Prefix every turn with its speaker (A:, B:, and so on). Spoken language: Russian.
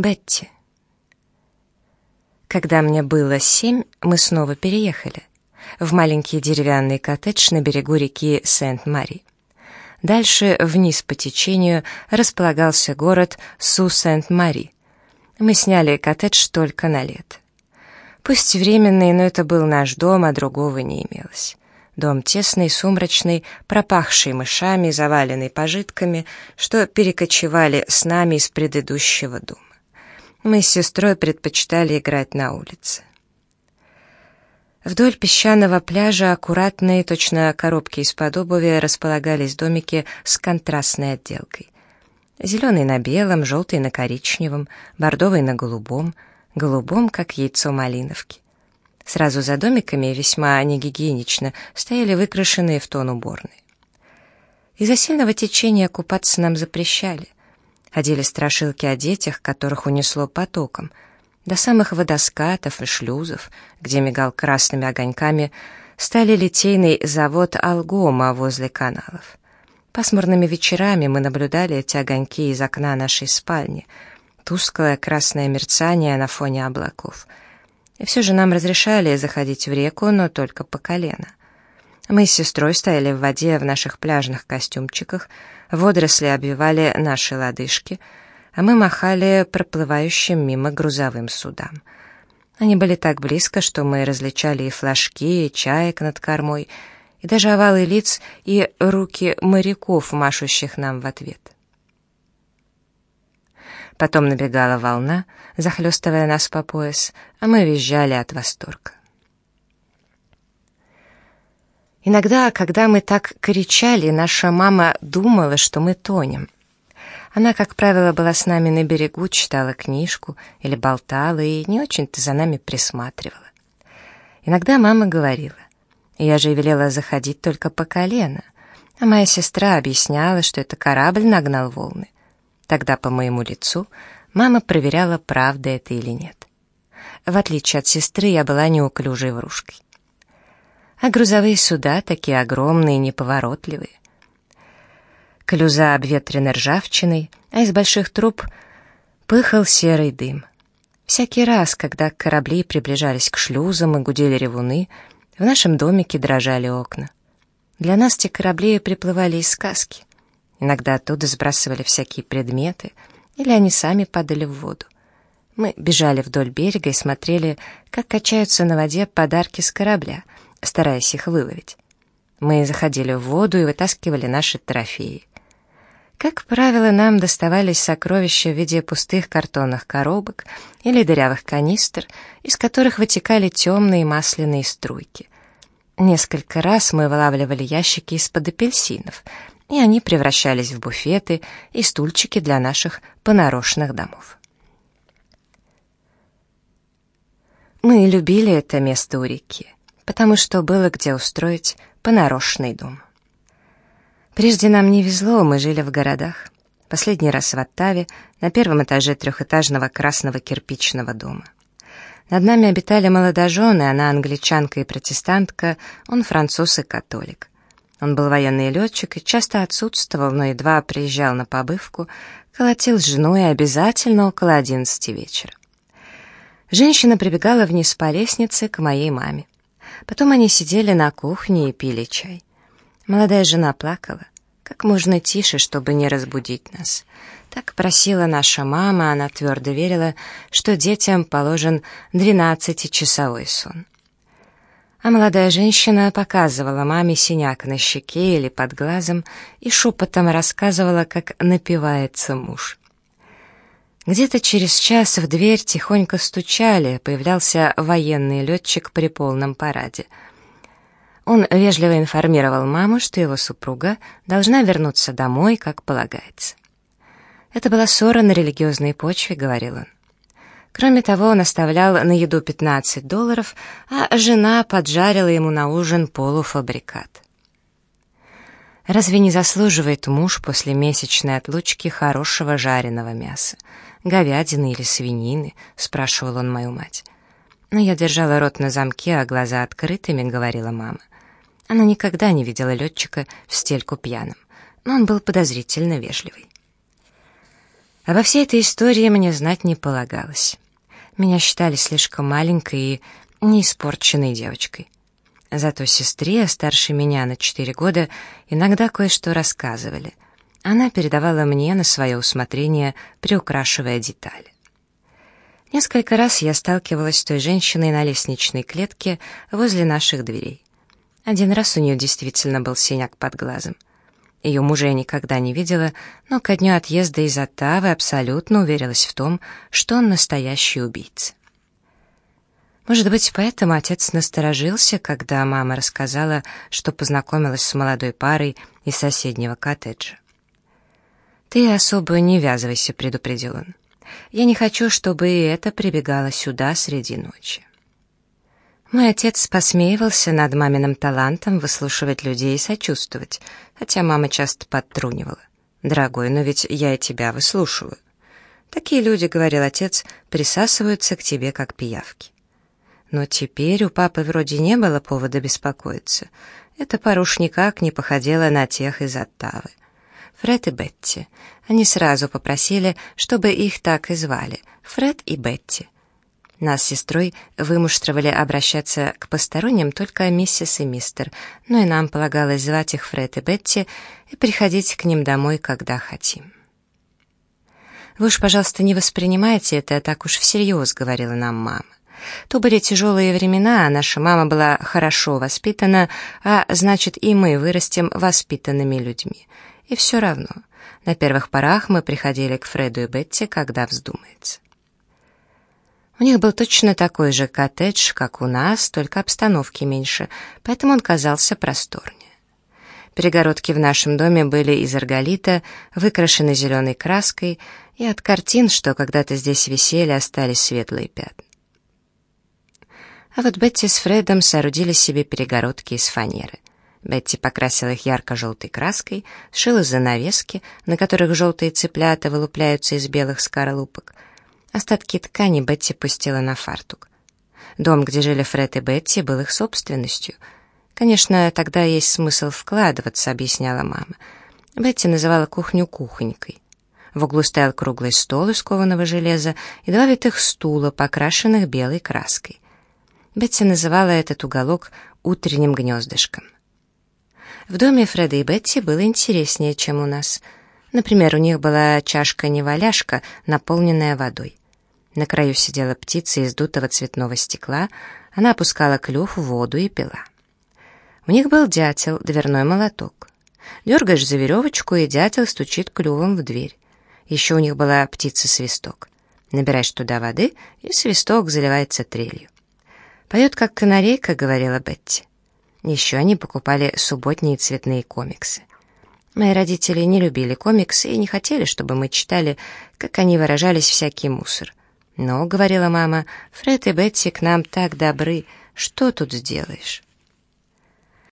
A: Бетти. Когда мне было семь, мы снова переехали в маленький деревянный коттедж на берегу реки Сент-Мари. Дальше, вниз по течению, располагался город Су-Сент-Мари. Мы сняли коттедж только на лето. Пусть временный, но это был наш дом, а другого не имелось. Дом тесный, сумрачный, пропахший мышами, заваленный пожитками, что перекочевали с нами из предыдущего дома. Мы с сестрой предпочитали играть на улице. Вдоль песчаного пляжа аккуратные, точно коробки из-под обуви, располагались домики с контрастной отделкой. Зеленый на белом, желтый на коричневом, бордовый на голубом, голубом, как яйцо малиновки. Сразу за домиками, весьма негигиенично, стояли выкрашенные в тон уборные. Из-за сильного течения купаться нам запрещали. Ходили страшилки о детях, которых унесло потоком — до самых водоскатов и шлюзов, где мигал красными огоньками, стали литейный завод «Алгома» возле каналов. Пасмурными вечерами мы наблюдали эти огоньки из окна нашей спальни, тусклое красное мерцание на фоне облаков. И все же нам разрешали заходить в реку, но только по колено. Мы с сестрой стояли в воде в наших пляжных костюмчиках, водоросли обвивали наши лодыжки — а мы махали проплывающим мимо грузовым судам. Они были так близко, что мы различали и флажки, и чаек над кормой, и даже овалы лиц и руки моряков, машущих нам в ответ. Потом набегала волна, захлестывая нас по пояс, а мы визжали от восторга. Иногда, когда мы так кричали, наша мама думала, что мы тонем — она, как правило, была с нами на берегу, читала книжку или болтала и не очень-то за нами присматривала. Иногда мама говорила, «Я же велела заходить только по колено», а моя сестра объясняла, что это корабль нагнал волны. Тогда по моему лицу мама проверяла, правда это или нет. В отличие от сестры, я была неуклюжей врушкой. Грузовые суда такие огромные и неповоротливые. Клюза обветрены ржавчиной, а из больших труб пыхал серый дым. Всякий раз, когда корабли приближались к шлюзам и гудели ревуны, в нашем домике дрожали окна. Для нас те корабли приплывали из сказки. Иногда оттуда сбрасывали всякие предметы, или они сами падали в воду. Мы бежали вдоль берега и смотрели, как качаются на воде подарки с корабля, стараясь их выловить. Мы заходили в воду и вытаскивали наши трофеи. Как правило, нам доставались сокровища в виде пустых картонных коробок или дырявых канистр, из которых вытекали темные масляные струйки. Несколько раз мы вылавливали ящики из-под апельсинов, и они превращались в буфеты и стульчики для наших понарошенных домов. Мы любили это место у реки, потому что было где устроить понарошенный дом. Прежде нам не везло, мы жили в городах. Последний раз в Оттаве, на первом этаже трехэтажного красного кирпичного дома. Над нами обитали молодожены, она англичанка и протестантка, он француз и католик. Он был военный летчик и часто отсутствовал, но едва приезжал на побывку, колотил с женой обязательно около одиннадцати вечера. Женщина прибегала вниз по лестнице к моей маме. Потом они сидели на кухне и пили чай. Молодая жена плакала. Как можно тише, чтобы не разбудить нас? Так просила наша мама, она твердо верила, что детям положен двенадцатичасовой сон. А молодая женщина показывала маме синяк на щеке или под глазом и шепотом рассказывала, как напивается муж. Где-то через час в дверь тихонько стучали, появлялся военный летчик при полном параде — он вежливо информировал маму, что его супруга должна вернуться домой, как полагается. Это была ссора на религиозной почве, говорил он. Кроме того, он оставлял на еду 15 долларов, а жена поджарила ему на ужин полуфабрикат. Разве не заслуживает муж после месячной отлучки хорошего жареного мяса? Говядины или свинины? Спрашивал он мою мать. Но я держала рот на замке, а глаза открытыми, говорила мама. Она никогда не видела летчика в стельку пьяным, но он был подозрительно вежливый. Обо всей этой истории мне знать не полагалось. Меня считали слишком маленькой и неиспорченной девочкой. Зато сестре, старше меня на четыре года, иногда кое-что рассказывали. Она передавала мне на свое усмотрение, приукрашивая детали. Несколько раз я сталкивалась с той женщиной на лестничной клетке возле наших дверей. Один раз у нее действительно был синяк под глазом. Ее мужа я никогда не видела, но ко дню отъезда из Оттавы абсолютно уверилась в том, что он настоящий убийца. Может быть, поэтому отец насторожился, когда мама рассказала, что познакомилась с молодой парой из соседнего коттеджа. «Ты особо не ввязывайся», — предупредил он. «Я не хочу, чтобы и это прибегало сюда среди ночи». Мой отец посмеивался над маминым талантом выслушивать людей и сочувствовать, хотя мама часто подтрунивала. «Дорогой, но ведь я и тебя выслушиваю». Такие люди, — говорил отец, — присасываются к тебе, как пиявки. Но теперь у папы вроде не было повода беспокоиться. Эта пара уж никак не походила на тех из Оттавы. Фред и Бетти. Они сразу попросили, чтобы их так и звали. Фред и Бетти. Нас с сестрой вымуштровали обращаться к посторонним только миссис и мистер, но и нам полагалось звать их Фред и Бетти и приходить к ним домой, когда хотим. «Вы уж, пожалуйста, не воспринимайте это так уж всерьез», — говорила нам мама. То были тяжелые времена, а наша мама была хорошо воспитана, а значит и мы вырастем воспитанными людьми. И все равно, на первых порах мы приходили к Фреду и Бетти, когда вздумается. У них был точно такой же коттедж, как у нас, только обстановки меньше, поэтому он казался просторнее. Перегородки в нашем доме были из арголита, выкрашены зеленой краской, и от картин, что когда-то здесь висели, остались светлые пятна. А вот Бетти с Фредом соорудили себе перегородки из фанеры. Бетти покрасила их ярко-желтой краской, сшила занавески, на которых желтые цыплята вылупляются из белых скорлупок. Остатки ткани Бетти пустила на фартук. Дом, где жили Фред и Бетти, был их собственностью. Конечно, тогда есть смысл вкладываться, объясняла мама. Бетти называла кухню кухонькой. В углу стоял круглый стол из кованого железа и два витых стула, покрашенных белой краской. Бетти называла этот уголок утренним гнездышком. В доме Фреда и Бетти было интереснее, чем у нас. Например, у них была чашка-неваляшка, наполненная водой. На краю сидела птица из дутого цветного стекла, она опускала клюв в воду и пила. У них был дятел, дверной молоток. Дергаешь за веревочку, и дятел стучит клювом в дверь. Еще у них была птица-свисток. Набираешь туда воды, и свисток заливается трелью. «Поет, как канарейка», — говорила Бетти. Еще они покупали субботние цветные комиксы. Мои родители не любили комиксы и не хотели, чтобы мы читали, как они выражались, всякий мусор. «Но», — говорила мама, — «Фред и Бетти к нам так добры, что тут сделаешь?»